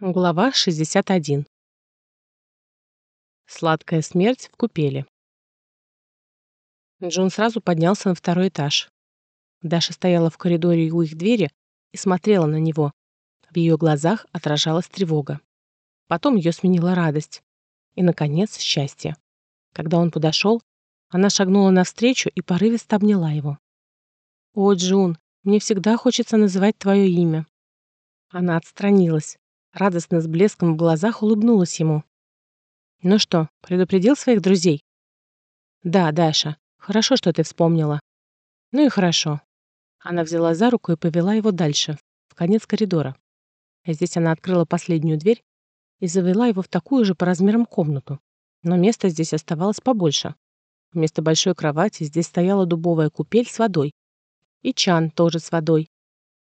Глава 61. Сладкая смерть в купели. Джон сразу поднялся на второй этаж. Даша стояла в коридоре у их двери и смотрела на него. В ее глазах отражалась тревога. Потом ее сменила радость. И, наконец, счастье. Когда он подошел, она шагнула навстречу и порывисто обняла его. «О, Джун, мне всегда хочется называть твое имя». Она отстранилась радостно с блеском в глазах улыбнулась ему. «Ну что, предупредил своих друзей?» «Да, Даша, хорошо, что ты вспомнила». «Ну и хорошо». Она взяла за руку и повела его дальше, в конец коридора. Здесь она открыла последнюю дверь и завела его в такую же по размерам комнату. Но места здесь оставалось побольше. Вместо большой кровати здесь стояла дубовая купель с водой. И чан тоже с водой.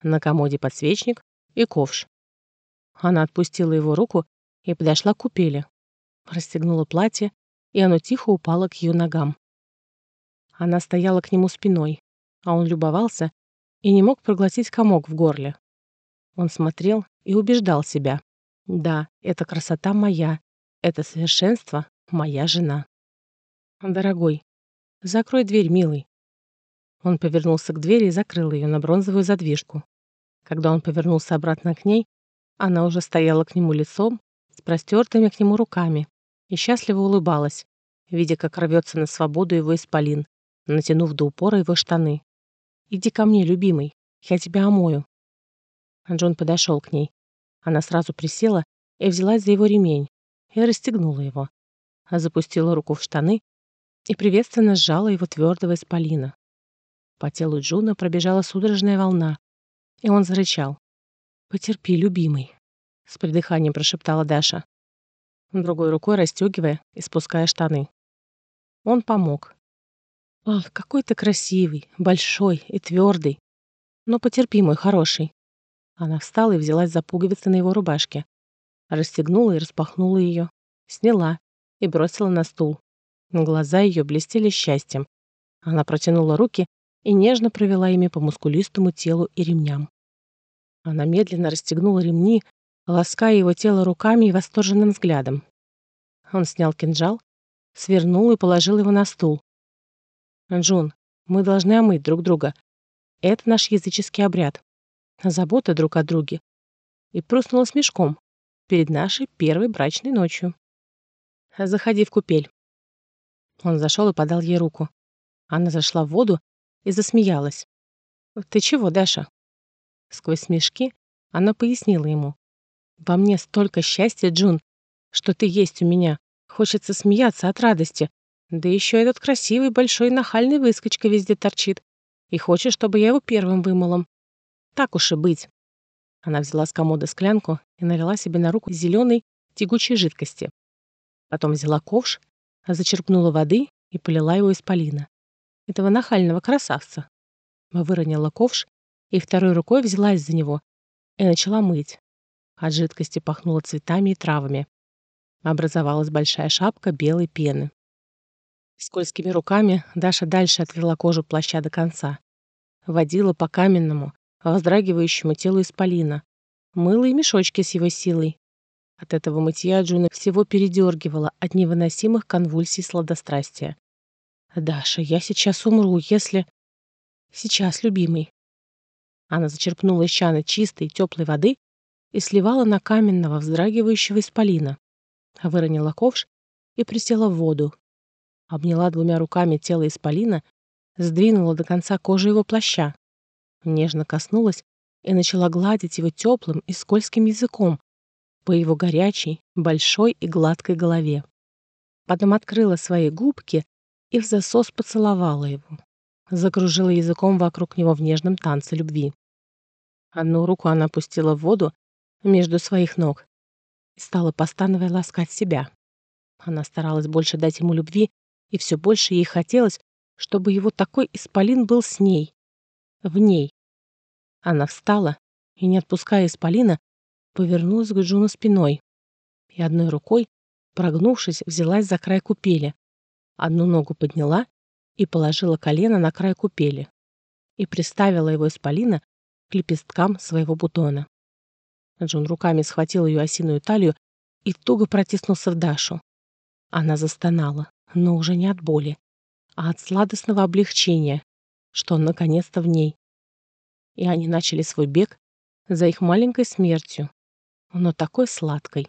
На комоде подсвечник и ковш. Она отпустила его руку и подошла к купели. Расстегнула платье, и оно тихо упало к ее ногам. Она стояла к нему спиной, а он любовался и не мог проглотить комок в горле. Он смотрел и убеждал себя. Да, эта красота моя, это совершенство моя жена. Дорогой, закрой дверь, милый. Он повернулся к двери и закрыл ее на бронзовую задвижку. Когда он повернулся обратно к ней, она уже стояла к нему лицом, с простертыми к нему руками, и счастливо улыбалась, видя, как рвется на свободу его исполин, натянув до упора его штаны. «Иди ко мне, любимый, я тебя омою». А Джон подошел к ней. Она сразу присела и взялась за его ремень и расстегнула его, а запустила руку в штаны и приветственно сжала его твердого исполина. По телу Джуна пробежала судорожная волна, и он зарычал. «Потерпи, любимый», — с придыханием прошептала Даша, другой рукой расстегивая и спуская штаны. Он помог. «Ах, какой ты красивый, большой и твердый. Но потерпи, мой хороший». Она встала и взялась за пуговицы на его рубашке. Расстегнула и распахнула ее, сняла и бросила на стул. Глаза ее блестели счастьем. Она протянула руки и нежно провела ими по мускулистому телу и ремням. Она медленно расстегнула ремни, лаская его тело руками и восторженным взглядом. Он снял кинжал, свернул и положил его на стул. «Джун, мы должны омыть друг друга. Это наш языческий обряд. Забота друг о друге». И прыснула с мешком перед нашей первой брачной ночью. «Заходи в купель». Он зашел и подал ей руку. Она зашла в воду и засмеялась. «Ты чего, Даша?» Сквозь смешки она пояснила ему. «Во мне столько счастья, Джун, что ты есть у меня. Хочется смеяться от радости. Да еще этот красивый, большой, нахальный выскочка везде торчит. И хочет, чтобы я его первым вымылом. Так уж и быть». Она взяла с комода склянку и налила себе на руку зеленой тягучей жидкости. Потом взяла ковш, зачерпнула воды и полила его из полина. Этого нахального красавца. Выронила ковш и второй рукой взялась за него и начала мыть. От жидкости пахнуло цветами и травами. Образовалась большая шапка белой пены. Скользкими руками Даша дальше отвела кожу плаща до конца. Водила по каменному, вздрагивающему телу исполина. Мыла и мешочки с его силой. От этого мытья Джуна всего передергивала от невыносимых конвульсий сладострастия. «Даша, я сейчас умру, если...» «Сейчас, любимый», она зачерпнула из чаны чистой, теплой воды и сливала на каменного, вздрагивающего исполина. Выронила ковш и присела в воду. Обняла двумя руками тело исполина, сдвинула до конца кожи его плаща. Нежно коснулась и начала гладить его теплым и скользким языком по его горячей, большой и гладкой голове. Потом открыла свои губки и в засос поцеловала его закружила языком вокруг него в нежном танце любви. Одну руку она опустила в воду между своих ног и стала постановая ласкать себя. Она старалась больше дать ему любви, и все больше ей хотелось, чтобы его такой исполин был с ней, в ней. Она встала и, не отпуская исполина, повернулась к Джуну спиной и одной рукой, прогнувшись, взялась за край купели. Одну ногу подняла и положила колено на край купели и приставила его исполина к лепесткам своего бутона. Джон руками схватил ее осиную талию и туго протиснулся в Дашу. Она застонала, но уже не от боли, а от сладостного облегчения, что он наконец-то в ней. И они начали свой бег за их маленькой смертью, но такой сладкой.